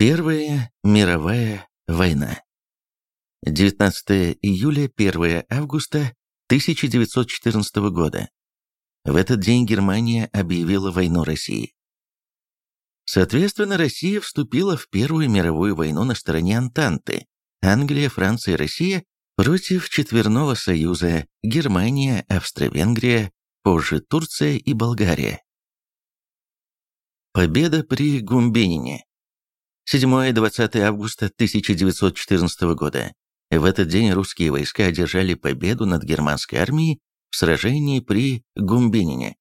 Первая мировая война. 19 июля 1 августа 1914 года. В этот день Германия объявила войну России. Соответственно, Россия вступила в Первую мировую войну на стороне Антанты. Англия, Франция и Россия против Четверного Союза, Германия, Австро-Венгрия, позже Турция и Болгария. Победа при Гумбенине. 7-20 августа 1914 года. В этот день русские войска одержали победу над германской армией в сражении при Гумбенине.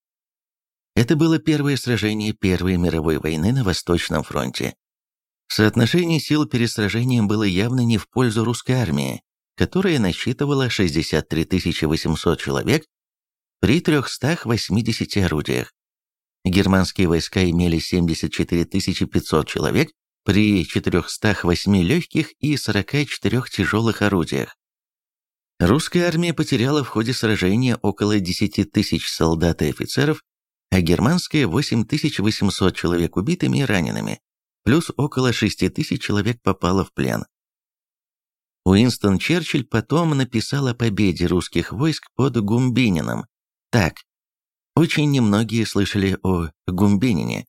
Это было первое сражение Первой мировой войны на Восточном фронте. Соотношение сил перед сражением было явно не в пользу русской армии, которая насчитывала 63 800 человек при 380 орудиях. Германские войска имели 74 500 человек при 408 легких и 44 тяжелых орудиях. Русская армия потеряла в ходе сражения около 10 тысяч солдат и офицеров, а германская 8800 человек убитыми и ранеными, плюс около 6 тысяч человек попало в плен. Уинстон Черчилль потом написал о победе русских войск под Гумбинином. Так, очень немногие слышали о Гумбинине,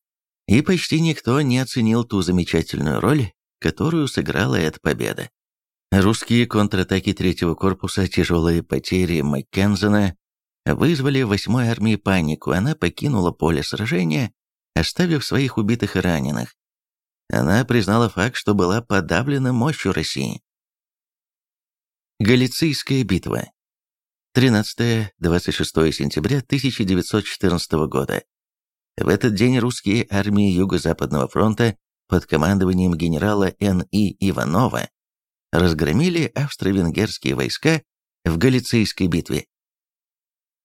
и почти никто не оценил ту замечательную роль, которую сыграла эта победа. Русские контратаки третьего корпуса, тяжелые потери Маккензена вызвали в 8-й армии панику, она покинула поле сражения, оставив своих убитых и раненых. Она признала факт, что была подавлена мощью России. Галицийская битва. 13-26 сентября 1914 года. В этот день русские армии Юго-Западного фронта под командованием генерала Н.И. Иванова разгромили австро-венгерские войска в Галицийской битве.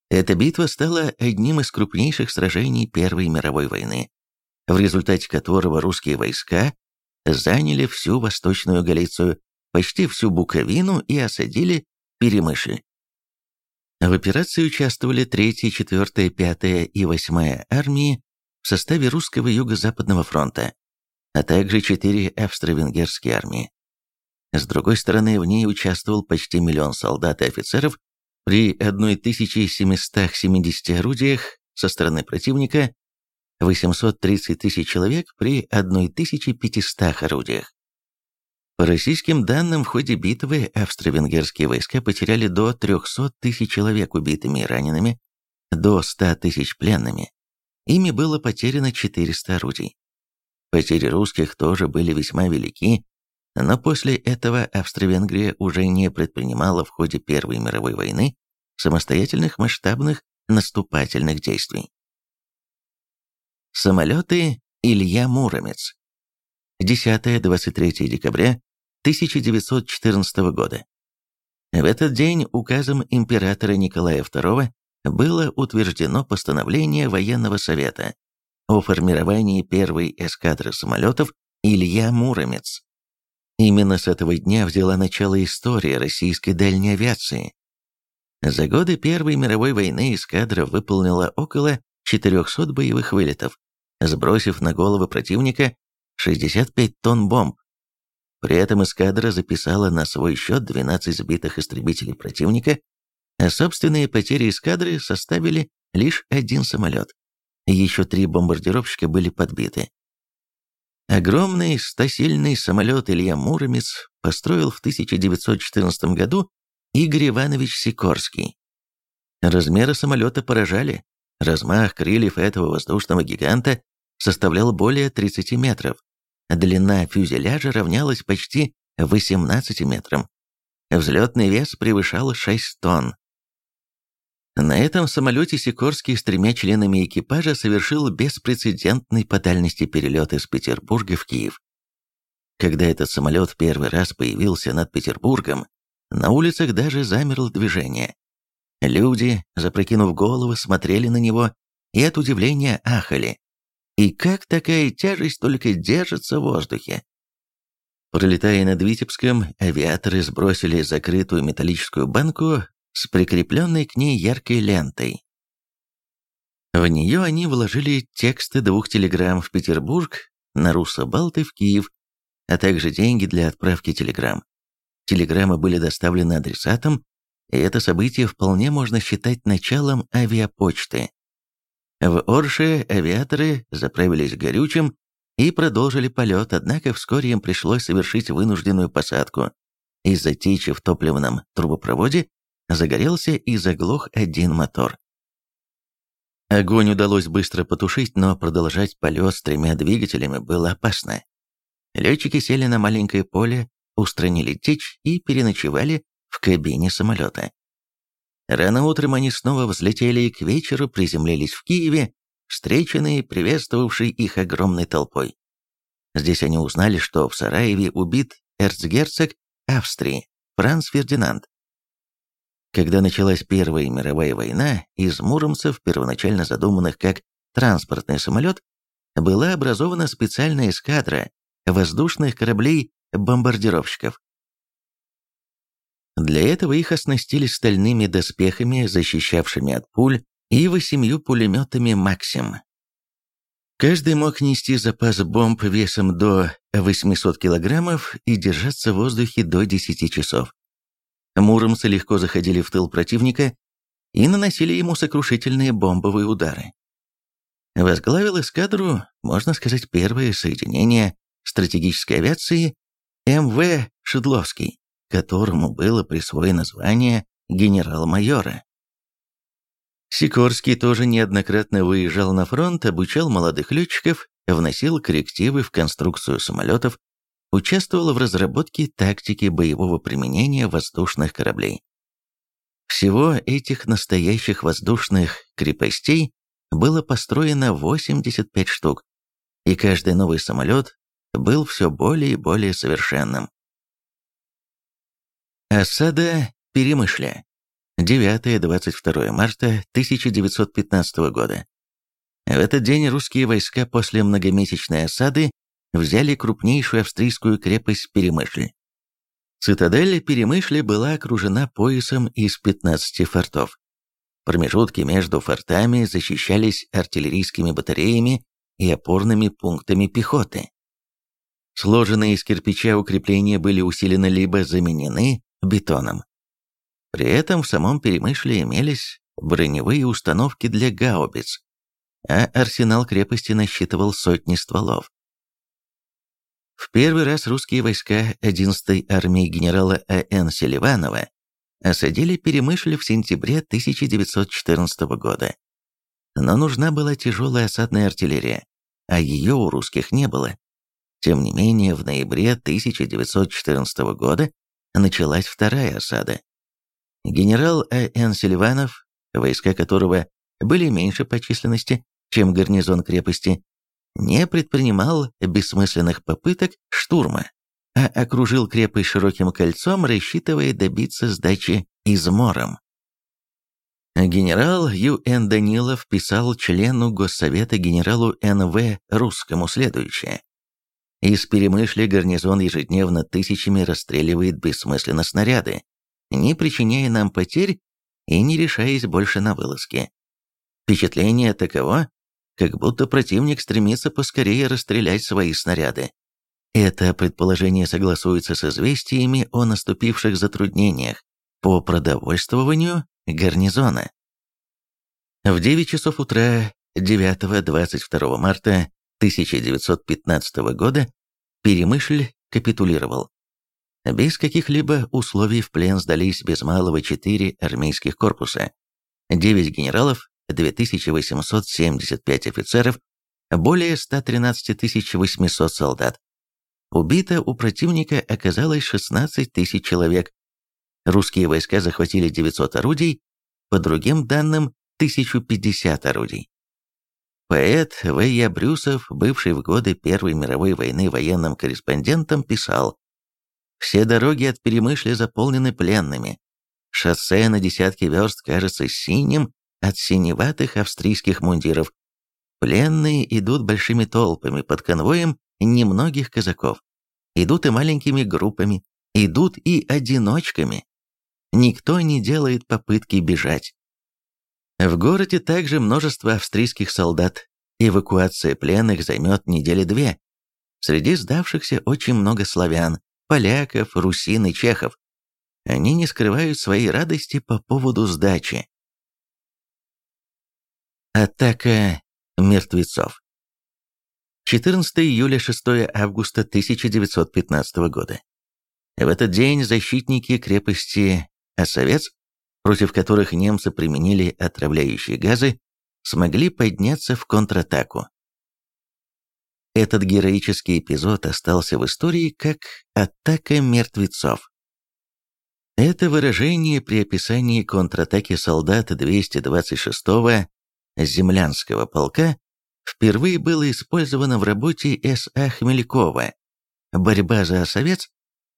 Эта битва стала одним из крупнейших сражений Первой мировой войны, в результате которого русские войска заняли всю Восточную Галицию, почти всю Буковину и осадили Перемышль. В операции участвовали 3, 4, 5 и 8 армии в составе русского Юго-Западного фронта, а также 4 австро-венгерские армии. С другой стороны, в ней участвовал почти миллион солдат и офицеров при 1770 орудиях со стороны противника, 830 тысяч человек при 1500 орудиях. По российским данным, в ходе битвы австро-венгерские войска потеряли до 300 тысяч человек убитыми и ранеными, до 100 тысяч пленными. Ими было потеряно 400 орудий. Потери русских тоже были весьма велики, но после этого Австро-Венгрия уже не предпринимала в ходе Первой мировой войны самостоятельных масштабных наступательных действий. Самолеты Илья Муромец. 10-23 декабря 1914 года. В этот день указом императора Николая II было утверждено постановление военного совета о формировании первой эскадры самолетов Илья Муромец. Именно с этого дня взяла начало история российской дальней авиации. За годы Первой мировой войны эскадра выполнила около 400 боевых вылетов, сбросив на головы противника 65 тонн бомб, при этом эскадра записала на свой счет 12 сбитых истребителей противника, а собственные потери эскадры составили лишь один самолет. Еще три бомбардировщика были подбиты. Огромный стасильный самолет Илья Муромец построил в 1914 году Игорь Иванович Сикорский. Размеры самолета поражали. Размах крыльев этого воздушного гиганта составлял более 30 метров, Длина фюзеляжа равнялась почти 18 метрам. Взлетный вес превышал 6 тонн. На этом самолете Сикорский с тремя членами экипажа совершил беспрецедентный по дальности перелет из Петербурга в Киев. Когда этот самолет первый раз появился над Петербургом, на улицах даже замерло движение. Люди, запрокинув головы, смотрели на него и от удивления ахали. И как такая тяжесть только держится в воздухе? Пролетая над Витебском, авиаторы сбросили закрытую металлическую банку с прикрепленной к ней яркой лентой. В нее они вложили тексты двух телеграмм в Петербург, на Руссо-Балты в Киев, а также деньги для отправки телеграмм. Телеграммы были доставлены адресатам, и это событие вполне можно считать началом авиапочты. В Орше авиаторы заправились горючим и продолжили полет, однако вскоре им пришлось совершить вынужденную посадку. Из-за течи в топливном трубопроводе загорелся и заглох один мотор. Огонь удалось быстро потушить, но продолжать полет с тремя двигателями было опасно. Летчики сели на маленькое поле, устранили течь и переночевали в кабине самолета. Рано утром они снова взлетели и к вечеру приземлились в Киеве, встреченные, приветствовавшей их огромной толпой. Здесь они узнали, что в Сараеве убит эрцгерцог Австрии Франц Фердинанд. Когда началась Первая мировая война, из муромцев, первоначально задуманных как транспортный самолет, была образована специальная эскадра воздушных кораблей-бомбардировщиков. Для этого их оснастили стальными доспехами, защищавшими от пуль, и восемью пулеметами «Максим». Каждый мог нести запас бомб весом до 800 килограммов и держаться в воздухе до 10 часов. Муромцы легко заходили в тыл противника и наносили ему сокрушительные бомбовые удары. Возглавил эскадру, можно сказать, первое соединение стратегической авиации МВ Шедловский, которому было присвоено звание генерал-майора. Сикорский тоже неоднократно выезжал на фронт, обучал молодых летчиков, вносил коррективы в конструкцию самолетов, участвовал в разработке тактики боевого применения воздушных кораблей. Всего этих настоящих воздушных крепостей было построено 85 штук, и каждый новый самолет был все более и более совершенным. Осада Перемышля. 9-22 марта 1915 года. В этот день русские войска после многомесячной осады взяли крупнейшую австрийскую крепость Перемышль. Цитадель Перемышли была окружена поясом из 15 фортов. Промежутки между фортами защищались артиллерийскими батареями и опорными пунктами пехоты. Сложенные из кирпича укрепления были усилены либо заменены бетоном. При этом в самом Перемышле имелись броневые установки для гаубиц, а арсенал крепости насчитывал сотни стволов. В первый раз русские войска 11-й армии генерала А.Н. Селиванова осадили Перемышль в сентябре 1914 года. Но нужна была тяжелая осадная артиллерия, а ее у русских не было. Тем не менее, в ноябре 1914 года началась вторая осада. Генерал А.Н. Селиванов, войска которого были меньше по численности, чем гарнизон крепости, не предпринимал бессмысленных попыток штурма, а окружил крепость широким кольцом, рассчитывая добиться сдачи измором. Генерал Ю.Н. Данилов писал члену Госсовета генералу Н.В. Русскому следующее. Из Перемышля гарнизон ежедневно тысячами расстреливает бессмысленно снаряды, не причиняя нам потерь и не решаясь больше на вылазки. Впечатление таково, как будто противник стремится поскорее расстрелять свои снаряды. Это предположение согласуется с известиями о наступивших затруднениях по продовольствованию гарнизона. В 9 часов утра 9-22 марта 1915 года Перемышль капитулировал. Без каких-либо условий в плен сдались без малого четыре армейских корпуса, 9 генералов 2875 офицеров, более 113 800 солдат. Убито у противника оказалось 16 тысяч человек. Русские войска захватили 900 орудий, по другим данным 1050 орудий. Поэт В. Я. Брюсов, бывший в годы Первой мировой войны военным корреспондентом, писал «Все дороги от Перемышля заполнены пленными. Шоссе на десятки верст кажется синим от синеватых австрийских мундиров. Пленные идут большими толпами под конвоем немногих казаков. Идут и маленькими группами, идут и одиночками. Никто не делает попытки бежать. В городе также множество австрийских солдат. Эвакуация пленных займет недели две. Среди сдавшихся очень много славян, поляков, русин и чехов. Они не скрывают своей радости по поводу сдачи. Атака мертвецов 14 июля 6 августа 1915 года. В этот день защитники крепости Осовец, против которых немцы применили отравляющие газы, смогли подняться в контратаку. Этот героический эпизод остался в истории как «атака мертвецов». Это выражение при описании контратаки солдат 226-го землянского полка впервые было использовано в работе С.А. Хмелькова «Борьба за Осовец»,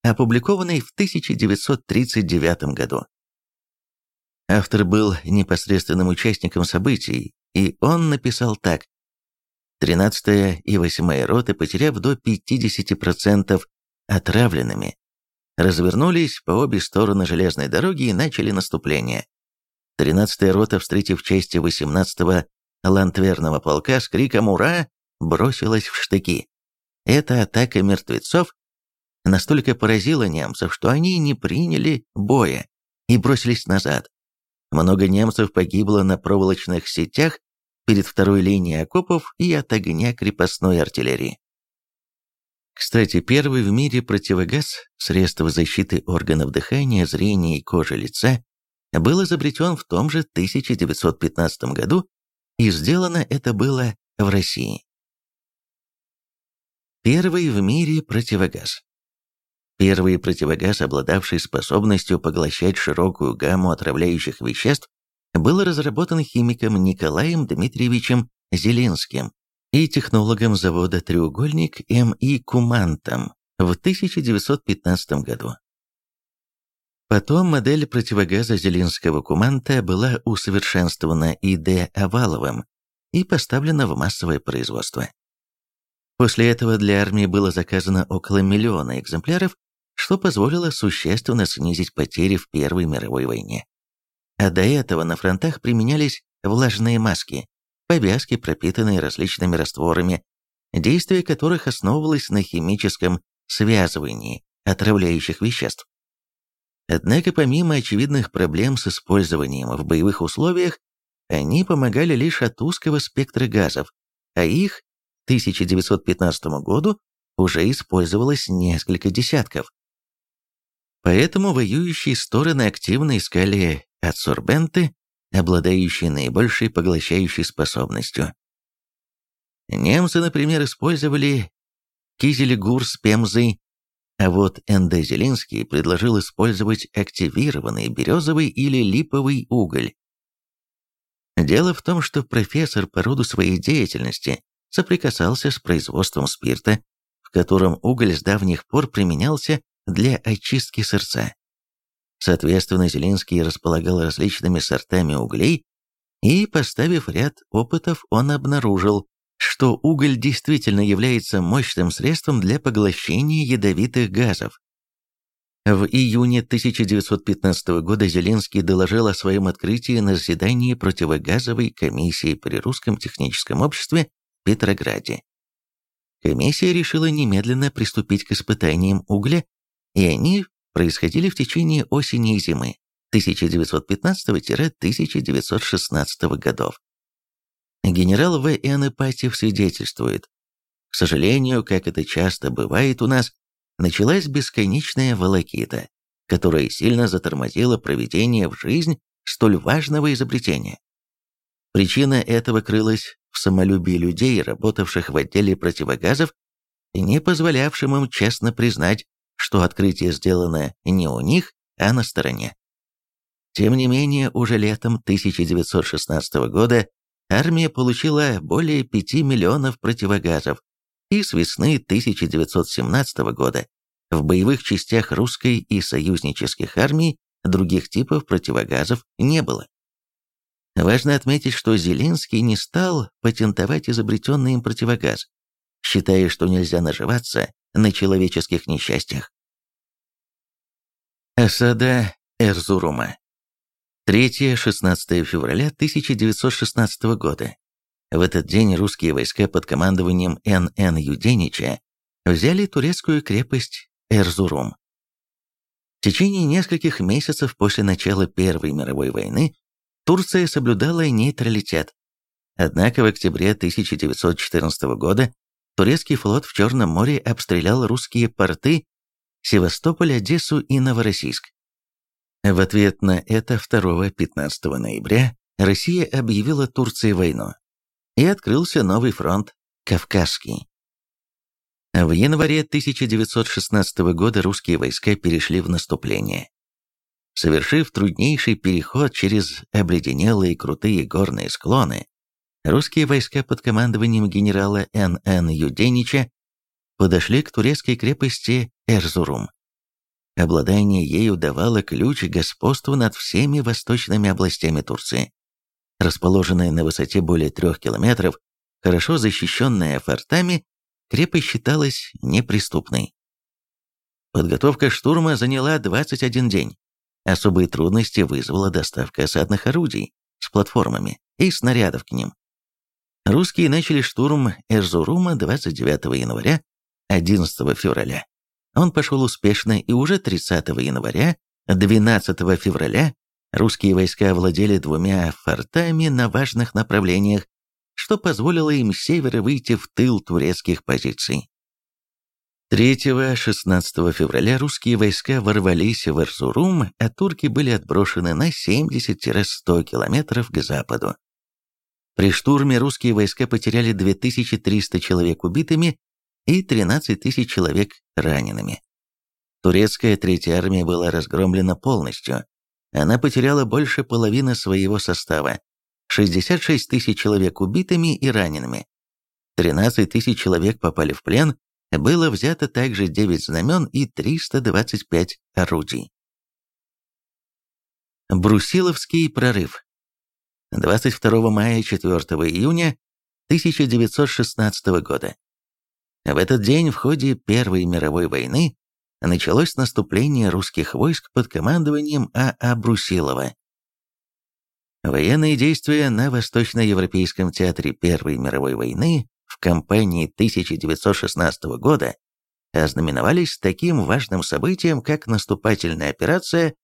опубликованной в 1939 году. Автор был непосредственным участником событий, и он написал так. 13-я и 8-я роты, потеряв до 50% отравленными, развернулись по обе стороны железной дороги и начали наступление. 13-я рота, встретив части 18-го лантверного полка с криком «Ура!», бросилась в штыки. Эта атака мертвецов настолько поразила немцев, что они не приняли боя и бросились назад. Много немцев погибло на проволочных сетях перед второй линией окопов и от огня крепостной артиллерии. Кстати, первый в мире противогаз, средство защиты органов дыхания, зрения и кожи лица, был изобретен в том же 1915 году, и сделано это было в России. Первый в мире противогаз. Первый противогаз, обладавший способностью поглощать широкую гамму отравляющих веществ, был разработан химиком Николаем Дмитриевичем Зеленским и технологом завода «Треугольник» М.И. Кумантом в 1915 году. Потом модель противогаза Зеленского Куманта была усовершенствована И.Д. Оваловым и поставлена в массовое производство. После этого для армии было заказано около миллиона экземпляров, что позволило существенно снизить потери в Первой мировой войне. А до этого на фронтах применялись влажные маски, повязки, пропитанные различными растворами, действие которых основывалось на химическом связывании отравляющих веществ. Однако помимо очевидных проблем с использованием в боевых условиях, они помогали лишь от узкого спектра газов, а их к 1915 году уже использовалось несколько десятков. Поэтому воюющие стороны активно искали адсорбенты, обладающие наибольшей поглощающей способностью. Немцы, например, использовали кизелегур с пемзой а вот Н.Д. Зелинский предложил использовать активированный березовый или липовый уголь. Дело в том, что профессор по роду своей деятельности соприкасался с производством спирта, в котором уголь с давних пор применялся для очистки сердца. Соответственно, Зелинский располагал различными сортами углей, и, поставив ряд опытов, он обнаружил, что уголь действительно является мощным средством для поглощения ядовитых газов. В июне 1915 года Зеленский доложил о своем открытии на заседании противогазовой комиссии при Русском техническом обществе в Петрограде. Комиссия решила немедленно приступить к испытаниям угля, и они происходили в течение осени и зимы 1915-1916 годов. Генерал В. Н. Ипатьев свидетельствует. К сожалению, как это часто бывает у нас, началась бесконечная волокита, которая сильно затормозила проведение в жизнь столь важного изобретения. Причина этого крылась в самолюбии людей, работавших в отделе противогазов, не позволявшим им честно признать, что открытие сделано не у них, а на стороне. Тем не менее, уже летом 1916 года армия получила более 5 миллионов противогазов, и с весны 1917 года в боевых частях русской и союзнических армий других типов противогазов не было. Важно отметить, что Зеленский не стал патентовать изобретенный им противогаз, считая, что нельзя наживаться на человеческих несчастьях. Осада Эрзурума 3-16 февраля 1916 года. В этот день русские войска под командованием Н.Н. Юденича взяли турецкую крепость Эрзурум. В течение нескольких месяцев после начала Первой мировой войны Турция соблюдала нейтралитет. Однако в октябре 1914 года турецкий флот в Черном море обстрелял русские порты Севастополь, Одессу и Новороссийск. В ответ на это 2-15 ноября Россия объявила Турции войну, и открылся новый фронт – Кавказский. В январе 1916 года русские войска перешли в наступление. Совершив труднейший переход через обледенелые крутые горные склоны, русские войска под командованием генерала Н.Н. Юденича подошли к турецкой крепости Эрзурум. Обладание ею давало ключ к господству над всеми восточными областями Турции. Расположенная на высоте более трех километров, хорошо защищенная фортами, крепость считалась неприступной. Подготовка штурма заняла 21 день. Особые трудности вызвала доставка осадных орудий с платформами и снарядов к ним. Русские начали штурм Эрзурума 29 января, 11 февраля. Он пошел успешно, и уже 30 января, 12 февраля русские войска владели двумя фортами на важных направлениях что позволило им с севера выйти в тыл турецких позиций. 3-16 февраля русские войска ворвались в Эрзурум, а турки были отброшены на 70-100 километров к западу. При штурме русские войска потеряли 2300 человек убитыми и 13 тысяч человек ранеными. Турецкая Третья армия была разгромлена полностью. Она потеряла больше половины своего состава, 66 тысяч человек убитыми и ранеными. 13 тысяч человек попали в плен, было взято также 9 знамен и 325 орудий. Брусиловский прорыв 22 мая 4 июня 1916 года. В этот день в ходе Первой мировой войны началось наступление русских войск под командованием А.А. Брусилова. Военные действия на Восточноевропейском театре Первой мировой войны в кампании 1916 года ознаменовались таким важным событием, как наступательная операция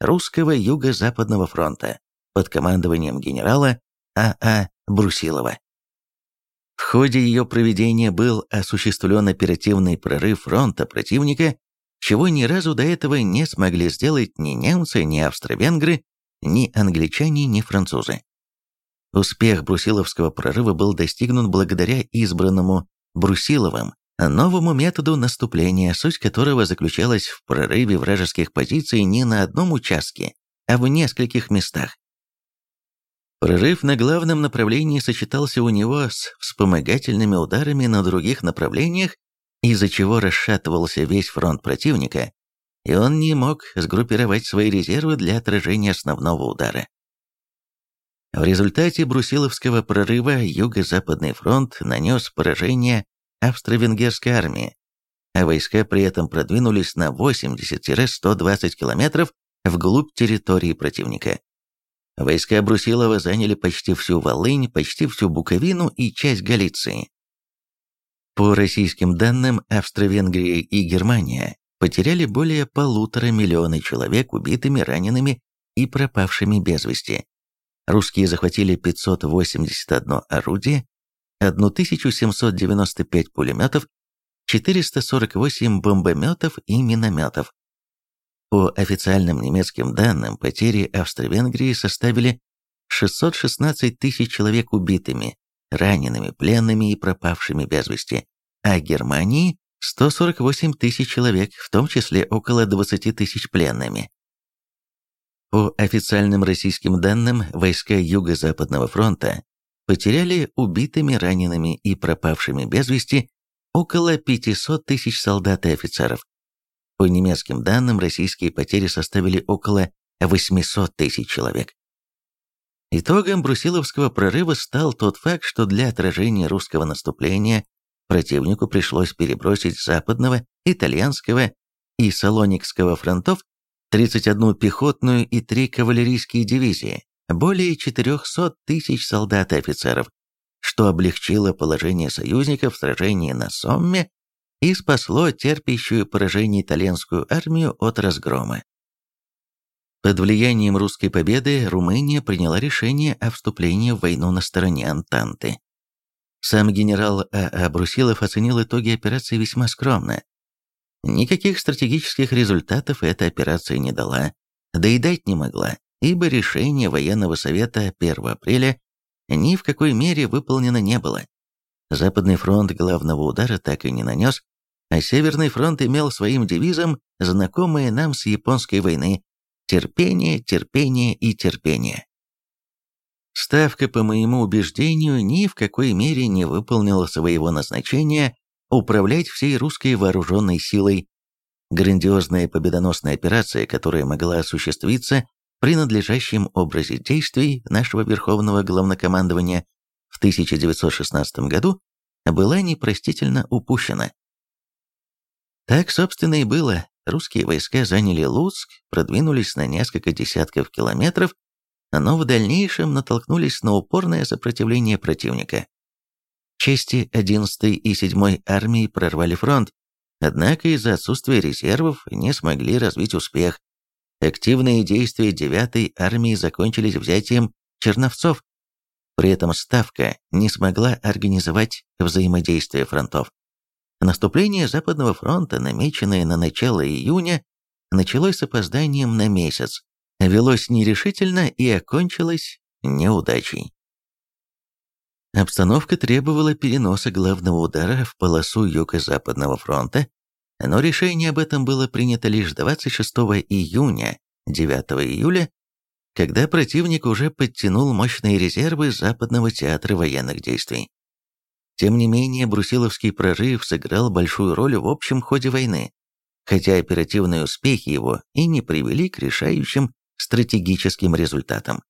Русского Юго-Западного фронта под командованием генерала А.А. А Брусилова. В ходе ее проведения был осуществлен оперативный прорыв фронта противника, чего ни разу до этого не смогли сделать ни немцы, ни австро-венгры, ни англичане, ни французы. Успех Брусиловского прорыва был достигнут благодаря избранному Брусиловым новому методу наступления, суть которого заключалась в прорыве вражеских позиций не на одном участке, а в нескольких местах. Прорыв на главном направлении сочетался у него с вспомогательными ударами на других направлениях, из-за чего расшатывался весь фронт противника, и он не мог сгруппировать свои резервы для отражения основного удара. В результате Брусиловского прорыва Юго-Западный фронт нанес поражение австро-венгерской армии, а войска при этом продвинулись на 80-120 километров вглубь территории противника. Войска Брусилова заняли почти всю Волынь, почти всю Буковину и часть Галиции. По российским данным, Австро-Венгрия и Германия потеряли более полутора миллиона человек убитыми, ранеными и пропавшими без вести. Русские захватили 581 орудие, 1795 пулеметов, 448 бомбометов и минометов. По официальным немецким данным, потери Австро-Венгрии составили 616 тысяч человек убитыми, ранеными, пленными и пропавшими без вести, а Германии 148 тысяч человек, в том числе около 20 тысяч пленными. По официальным российским данным, войска Юго-Западного фронта потеряли убитыми, ранеными и пропавшими без вести около 500 тысяч солдат и офицеров. По немецким данным, российские потери составили около 800 тысяч человек. Итогом Брусиловского прорыва стал тот факт, что для отражения русского наступления противнику пришлось перебросить западного, итальянского и салоникского фронтов 31 пехотную и 3 кавалерийские дивизии, более 400 тысяч солдат и офицеров, что облегчило положение союзников в сражении на Сомме и спасло терпящую поражение итальянскую армию от разгрома. Под влиянием русской победы Румыния приняла решение о вступлении в войну на стороне Антанты. Сам генерал А.А. А Брусилов оценил итоги операции весьма скромно. Никаких стратегических результатов эта операция не дала, да и дать не могла, ибо решение военного совета 1 апреля ни в какой мере выполнено не было. Западный фронт главного удара так и не нанес, а Северный фронт имел своим девизом знакомые нам с японской войны терпение, терпение и терпение. Ставка, по моему убеждению, ни в какой мере не выполнила своего назначения управлять всей русской вооруженной силой. Грандиозная победоносная операция, которая могла осуществиться при надлежащем образе действий нашего Верховного Главнокомандования в 1916 году, была непростительно упущена. Так, собственно, и было. Русские войска заняли Луцк, продвинулись на несколько десятков километров, но в дальнейшем натолкнулись на упорное сопротивление противника. Части 11-й и 7-й армии прорвали фронт, однако из-за отсутствия резервов не смогли развить успех. Активные действия 9-й армии закончились взятием Черновцов. При этом Ставка не смогла организовать взаимодействие фронтов. Наступление Западного фронта, намеченное на начало июня, началось с опозданием на месяц, велось нерешительно и окончилось неудачей. Обстановка требовала переноса главного удара в полосу Юго-Западного фронта, но решение об этом было принято лишь 26 июня, 9 июля, когда противник уже подтянул мощные резервы Западного театра военных действий. Тем не менее, Брусиловский прорыв сыграл большую роль в общем ходе войны, хотя оперативные успехи его и не привели к решающим стратегическим результатам.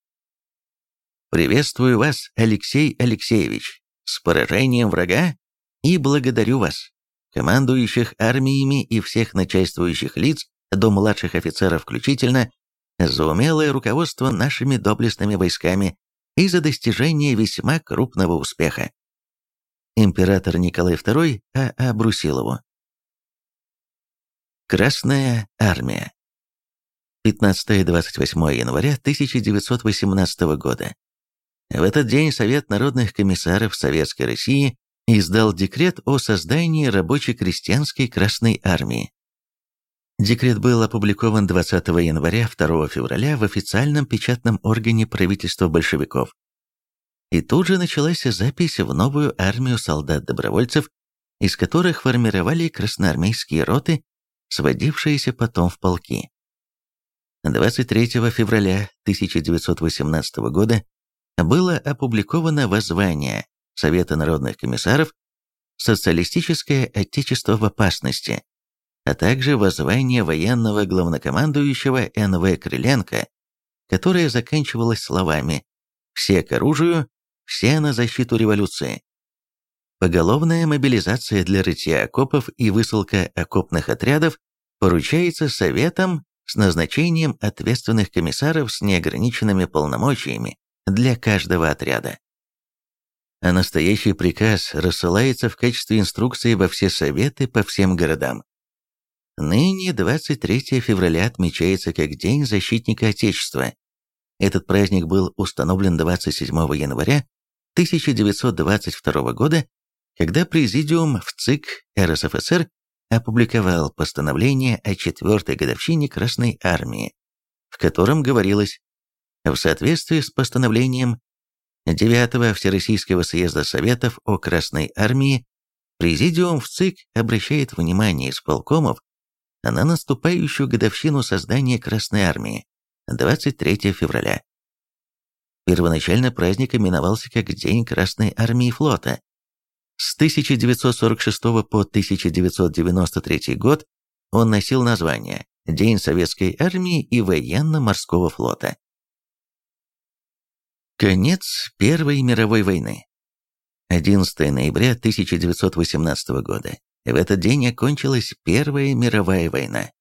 «Приветствую вас, Алексей Алексеевич, с поражением врага и благодарю вас, командующих армиями и всех начальствующих лиц, до младших офицеров включительно, за умелое руководство нашими доблестными войсками и за достижение весьма крупного успеха император Николай II. А Брусилову. Красная армия. 15-28 января 1918 года. В этот день Совет народных комиссаров Советской России издал декрет о создании рабоче-крестьянской Красной армии. Декрет был опубликован 20 января 2 февраля в официальном печатном органе правительства большевиков. И тут же началась запись в новую армию солдат-добровольцев, из которых формировали красноармейские роты, сводившиеся потом в полки. 23 февраля 1918 года было опубликовано воззвание Совета народных комиссаров «Социалистическое отечество в опасности», а также воззвание военного главнокомандующего Н.В. Крыленко, которое заканчивалось словами «Все к оружию, все на защиту революции. Поголовная мобилизация для рытья окопов и высылка окопных отрядов поручается Советам с назначением ответственных комиссаров с неограниченными полномочиями для каждого отряда. А настоящий приказ рассылается в качестве инструкции во все советы по всем городам. Ныне 23 февраля отмечается как День защитника Отечества. Этот праздник был установлен 27 января 1922 года, когда Президиум в ЦИК РСФСР опубликовал постановление о четвертой годовщине Красной Армии, в котором говорилось, в соответствии с постановлением 9 Всероссийского съезда Советов о Красной Армии, Президиум в ЦИК обращает внимание исполкомов на наступающую годовщину создания Красной Армии 23 февраля Первоначально праздник именовался как День Красной Армии Флота. С 1946 по 1993 год он носил название День Советской Армии и Военно-Морского Флота. Конец Первой мировой войны. 11 ноября 1918 года. В этот день окончилась Первая мировая война.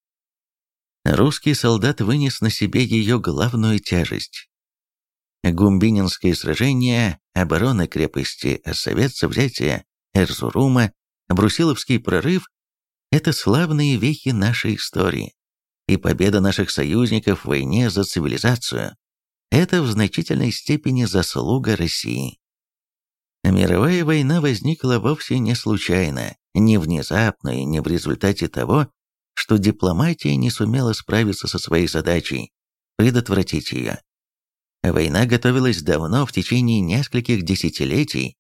Русский солдат вынес на себе ее главную тяжесть Гумбининское сражение, оборона крепости Осовец, взятие Эрзурума, Брусиловский прорыв Это славные вехи нашей истории. И победа наших союзников в войне за цивилизацию – это в значительной степени заслуга России. Мировая война возникла вовсе не случайно, не внезапно и не в результате того, что дипломатия не сумела справиться со своей задачей – предотвратить ее. Война готовилась давно, в течение нескольких десятилетий,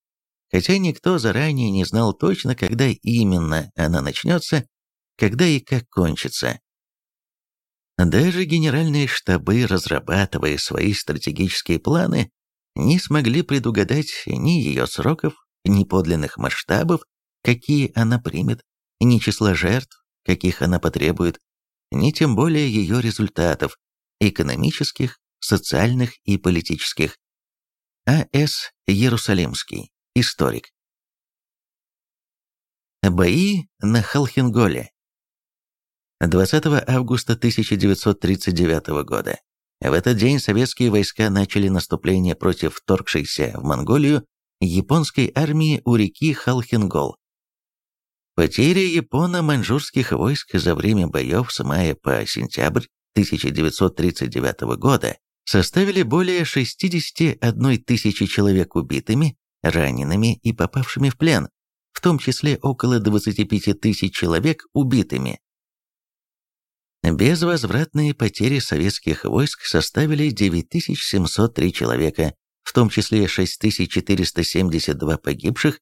хотя никто заранее не знал точно, когда именно она начнется, когда и как кончится. Даже генеральные штабы, разрабатывая свои стратегические планы, не смогли предугадать ни ее сроков, ни подлинных масштабов, какие она примет, ни числа жертв, каких она потребует, ни тем более ее результатов, экономических, социальных и политических. А.С. Иерусалимский, историк. Бои на Халхинголе. 20 августа 1939 года. В этот день советские войска начали наступление против вторгшейся в Монголию японской армии у реки Халхингол. Потери японо-маньчжурских войск за время боев с мая по сентябрь 1939 года составили более 61 тысячи человек убитыми, ранеными и попавшими в плен, в том числе около 25 тысяч человек убитыми. Безвозвратные потери советских войск составили 9703 человека, в том числе 6472 погибших,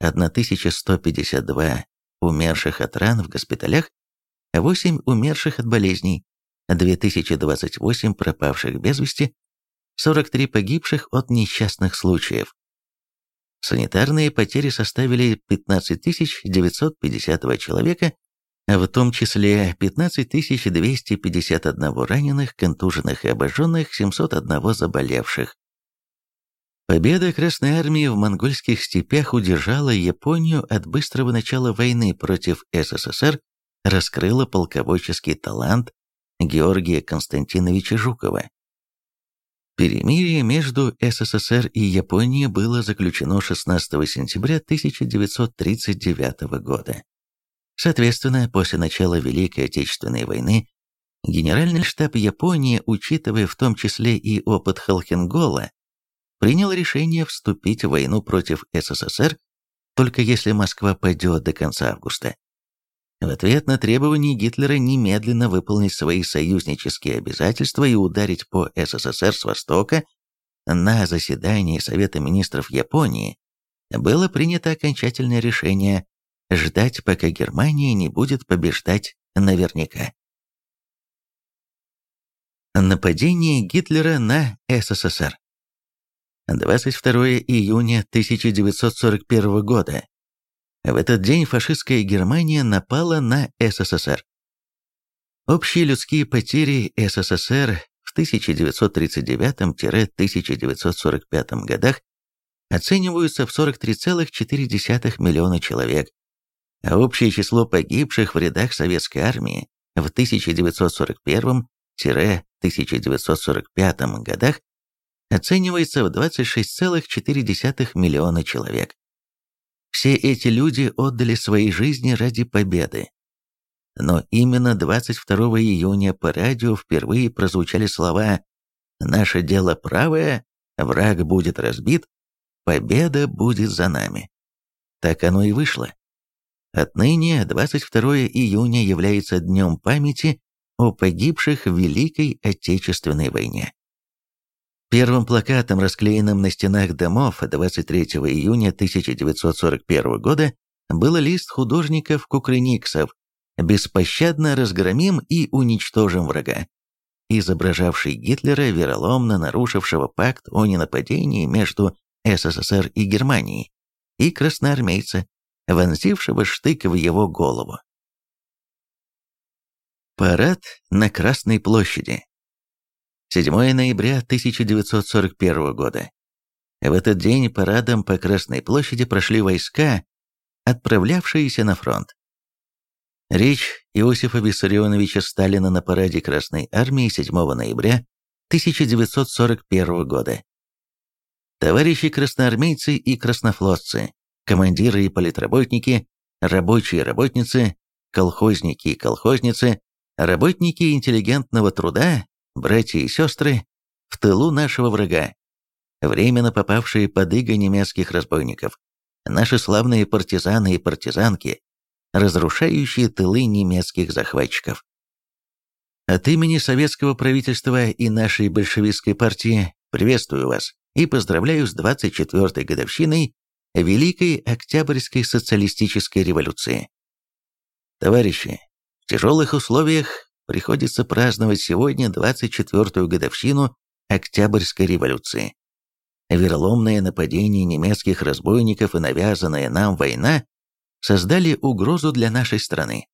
1152 умерших от ран в госпиталях, 8 умерших от болезней, 2028 пропавших без вести, 43 погибших от несчастных случаев. Санитарные потери составили 15 952 человека, в том числе 15 251 раненых, контуженных и обожженных, 701 заболевших. Победа Красной Армии в монгольских степях удержала Японию от быстрого начала войны против СССР, раскрыла полководческий талант Георгия Константиновича Жукова. Перемирие между СССР и Японией было заключено 16 сентября 1939 года. Соответственно, после начала Великой Отечественной войны Генеральный штаб Японии, учитывая в том числе и опыт Халхенгола, принял решение вступить в войну против СССР только если Москва пойдет до конца августа. В ответ на требование Гитлера немедленно выполнить свои союзнические обязательства и ударить по СССР с востока, на заседании Совета министров Японии было принято окончательное решение ждать, пока Германия не будет побеждать наверняка. Нападение Гитлера на СССР 22 июня 1941 года. В этот день фашистская Германия напала на СССР. Общие людские потери СССР в 1939-1945 годах оцениваются в 43,4 миллиона человек, а общее число погибших в рядах советской армии в 1941-1945 годах оценивается в 26,4 миллиона человек. Все эти люди отдали свои жизни ради победы. Но именно 22 июня по радио впервые прозвучали слова «Наше дело правое, враг будет разбит, победа будет за нами». Так оно и вышло. Отныне 22 июня является днем памяти о погибших в Великой Отечественной войне. Первым плакатом, расклеенным на стенах домов 23 июня 1941 года, был лист художников-кукрыниксов «Беспощадно разгромим и уничтожим врага», изображавший Гитлера, вероломно нарушившего пакт о ненападении между СССР и Германией, и красноармейца, вонзившего штык в его голову. Парад на Красной площади. 7 ноября 1941 года. В этот день парадом по Красной площади прошли войска, отправлявшиеся на фронт. Речь Иосифа Виссарионовича Сталина на параде Красной Армии 7 ноября 1941 года. Товарищи красноармейцы и краснофлотцы, командиры и политработники, рабочие и работницы, колхозники и колхозницы, работники интеллигентного труда, братья и сестры, в тылу нашего врага, временно попавшие под иго немецких разбойников, наши славные партизаны и партизанки, разрушающие тылы немецких захватчиков. От имени советского правительства и нашей большевистской партии приветствую вас и поздравляю с 24-й годовщиной Великой Октябрьской социалистической революции. Товарищи, в тяжелых условиях приходится праздновать сегодня 24-ю годовщину Октябрьской революции. Вероломное нападение немецких разбойников и навязанная нам война создали угрозу для нашей страны.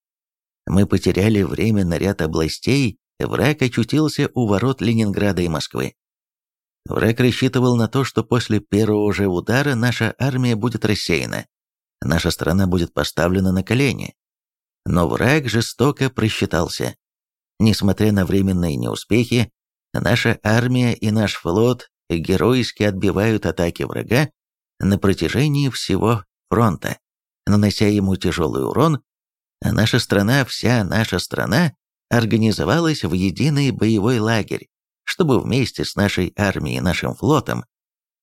Мы потеряли время на ряд областей, враг очутился у ворот Ленинграда и Москвы. Враг рассчитывал на то, что после первого же удара наша армия будет рассеяна, наша страна будет поставлена на колени. Но враг жестоко просчитался. Несмотря на временные неуспехи, наша армия и наш флот героически отбивают атаки врага на протяжении всего фронта, нанося ему тяжелый урон, а наша страна, вся наша страна, организовалась в единый боевой лагерь, чтобы вместе с нашей армией и нашим флотом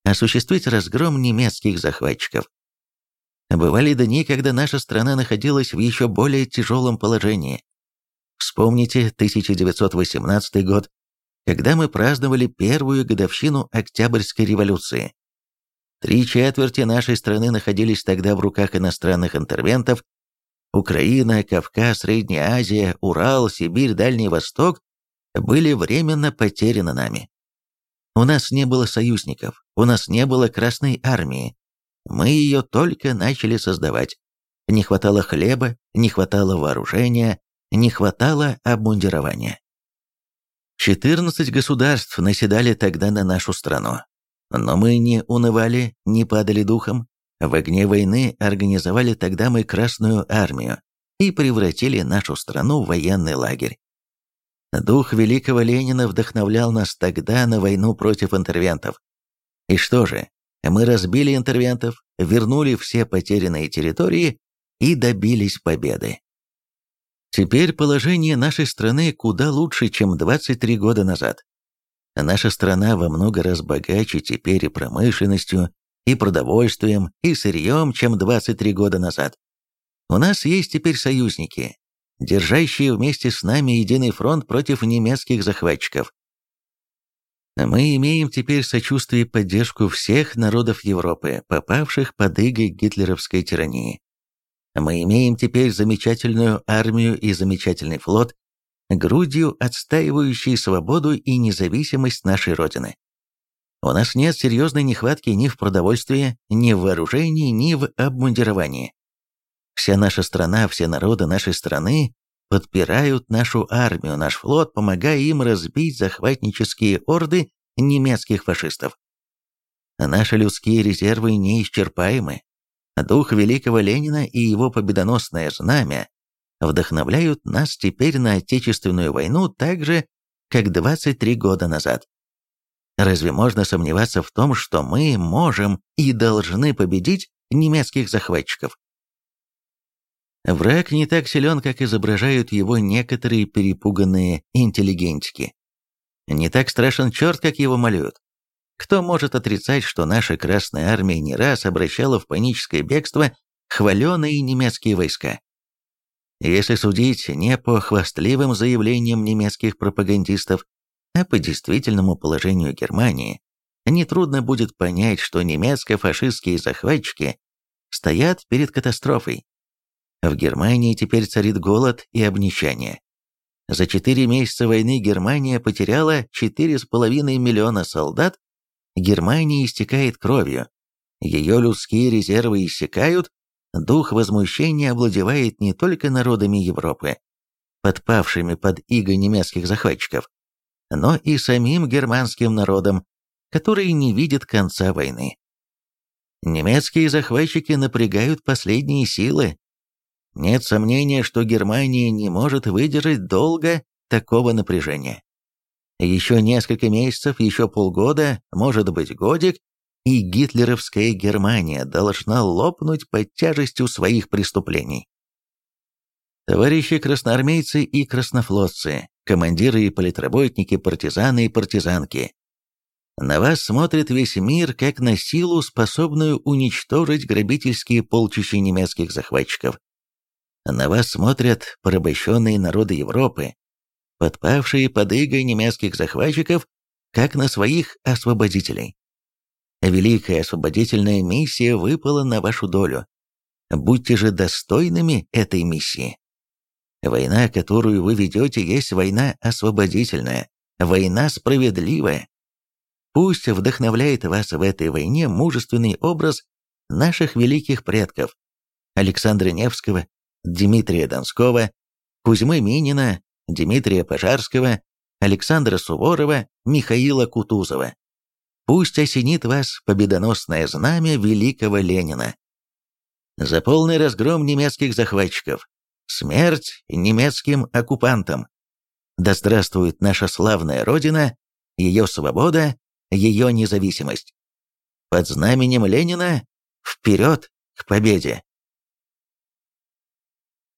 осуществить разгром немецких захватчиков. Бывали дни, когда наша страна находилась в еще более тяжелом положении. Вспомните 1918 год, когда мы праздновали первую годовщину Октябрьской революции. Три четверти нашей страны находились тогда в руках иностранных интервентов. Украина, Кавказ, Средняя Азия, Урал, Сибирь, Дальний Восток были временно потеряны нами. У нас не было союзников, у нас не было Красной Армии. Мы ее только начали создавать. Не хватало хлеба, не хватало вооружения, не хватало обмундирования. 14 государств наседали тогда на нашу страну. Но мы не унывали, не падали духом. В огне войны организовали тогда мы Красную Армию и превратили нашу страну в военный лагерь. Дух великого Ленина вдохновлял нас тогда на войну против интервентов. И что же, мы разбили интервентов, вернули все потерянные территории и добились победы. Теперь положение нашей страны куда лучше, чем 23 года назад. Наша страна во много раз богаче теперь и промышленностью, и продовольствием, и сырьем, чем 23 года назад. У нас есть теперь союзники, держащие вместе с нами единый фронт против немецких захватчиков. Мы имеем теперь сочувствие и поддержку всех народов Европы, попавших под иго гитлеровской тирании. Мы имеем теперь замечательную армию и замечательный флот, грудью отстаивающий свободу и независимость нашей Родины. У нас нет серьезной нехватки ни в продовольствии, ни в вооружении, ни в обмундировании. Вся наша страна, все народы нашей страны подпирают нашу армию, наш флот, помогая им разбить захватнические орды немецких фашистов. Наши людские резервы неисчерпаемы, Дух великого Ленина и его победоносное знамя вдохновляют нас теперь на Отечественную войну так же, как 23 года назад. Разве можно сомневаться в том, что мы можем и должны победить немецких захватчиков? Враг не так силен, как изображают его некоторые перепуганные интеллигентики. Не так страшен черт, как его малюют. Кто может отрицать, что наша Красная Армия не раз обращала в паническое бегство хваленые немецкие войска? Если судить не по хвастливым заявлениям немецких пропагандистов, а по действительному положению Германии, нетрудно будет понять, что немецко-фашистские захватчики стоят перед катастрофой. В Германии теперь царит голод и обнищание. За четыре месяца войны Германия потеряла 4,5 миллиона солдат Германия истекает кровью. Ее людские резервы иссякают, дух возмущения овладевает не только народами Европы, подпавшими под иго немецких захватчиков, но и самим германским народом, который не видит конца войны. Немецкие захватчики напрягают последние силы. Нет сомнения, что Германия не может выдержать долго такого напряжения. Еще несколько месяцев, еще полгода, может быть годик, и гитлеровская Германия должна лопнуть под тяжестью своих преступлений. Товарищи красноармейцы и краснофлотцы, командиры и политработники, партизаны и партизанки. На вас смотрит весь мир, как на силу, способную уничтожить грабительские полчища немецких захватчиков. На вас смотрят порабощенные народы Европы, подпавшие под иго немецких захватчиков, как на своих освободителей. Великая освободительная миссия выпала на вашу долю. Будьте же достойными этой миссии. Война, которую вы ведете, есть война освободительная, война справедливая. Пусть вдохновляет вас в этой войне мужественный образ наших великих предков Александра Невского, Дмитрия Донского, Кузьмы Минина, Дмитрия Пожарского, Александра Суворова, Михаила Кутузова. Пусть осенит вас победоносное знамя великого Ленина. За полный разгром немецких захватчиков, Смерть немецким оккупантам! Да здравствует наша славная Родина, ее свобода, ее независимость! Под знаменем Ленина вперед к победе!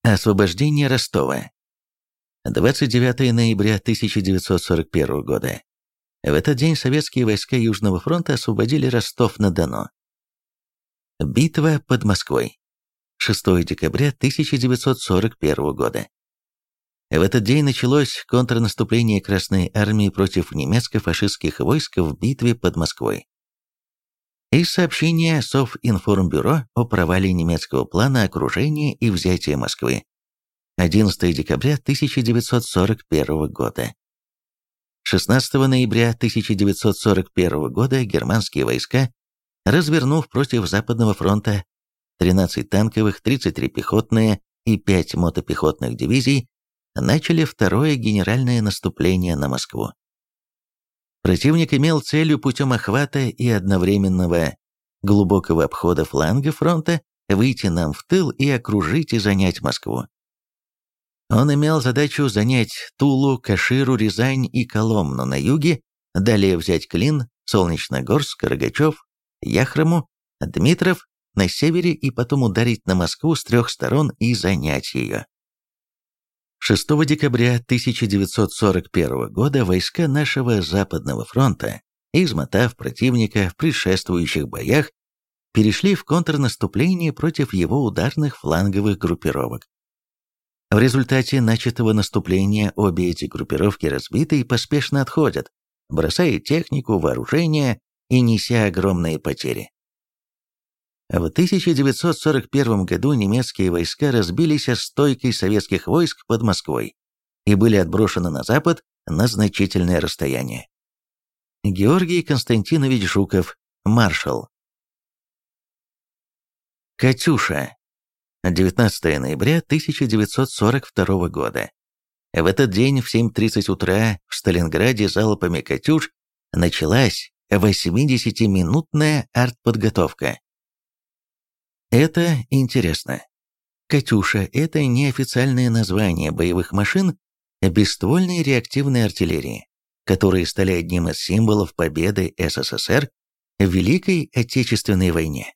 Освобождение Ростова 29 ноября 1941 года. В этот день советские войска Южного фронта освободили Ростов-на-Дону. Битва под Москвой. 6 декабря 1941 года. В этот день началось контрнаступление Красной Армии против немецко-фашистских войск в битве под Москвой. Из сообщения Совинформбюро о провале немецкого плана окружения и взятия Москвы. 11 декабря 1941 года. 16 ноября 1941 года германские войска, развернув против Западного фронта 13 танковых, 33 пехотные и 5 мотопехотных дивизий начали второе генеральное наступление на Москву. Противник имел целью путем охвата и одновременного глубокого обхода фланга фронта выйти нам в тыл и окружить и занять Москву. Он имел задачу занять Тулу, Каширу, Рязань и Коломну на юге, далее взять Клин, Солнечногорск, Рогачев, Яхрому, Дмитров на севере и потом ударить на Москву с трех сторон и занять ее. 6 декабря 1941 года войска нашего Западного фронта, измотав противника в предшествующих боях, перешли в контрнаступление против его ударных фланговых группировок. В результате начатого наступления обе эти группировки разбиты и поспешно отходят, бросая технику, вооружение и неся огромные потери. В 1941 году немецкие войска разбились о стойкой советских войск под Москвой и были отброшены на запад на значительное расстояние. Георгий Константинович Жуков, маршал. Катюша. 19 ноября 1942 года. В этот день в 7.30 утра в Сталинграде залпами «Катюш» началась 80-минутная артподготовка. Это интересно. «Катюша» — это неофициальное название боевых машин бесствольной реактивной артиллерии, которые стали одним из символов победы СССР в Великой Отечественной войне.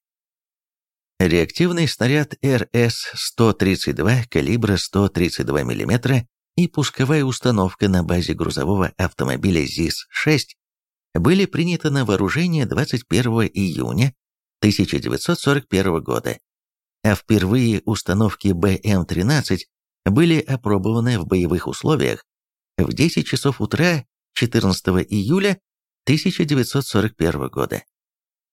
Реактивный снаряд РС-132 калибра 132 мм и пусковая установка на базе грузового автомобиля ЗИС-6 были приняты на вооружение 21 июня 1941 года, а впервые установки БМ-13 были опробованы в боевых условиях в 10 часов утра 14 июля 1941 года.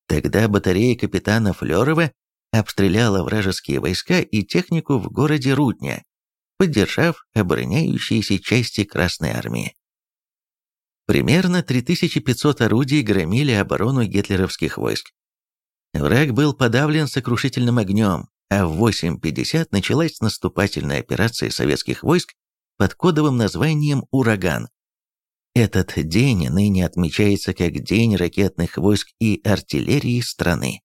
Тогда батарея капитана Флёрова обстреляла вражеские войска и технику в городе Рудня, поддержав обороняющиеся части Красной Армии. Примерно 3500 орудий громили оборону гитлеровских войск. Враг был подавлен сокрушительным огнем, а в 8.50 началась наступательная операция советских войск под кодовым названием «Ураган». Этот день ныне отмечается как День ракетных войск и артиллерии страны.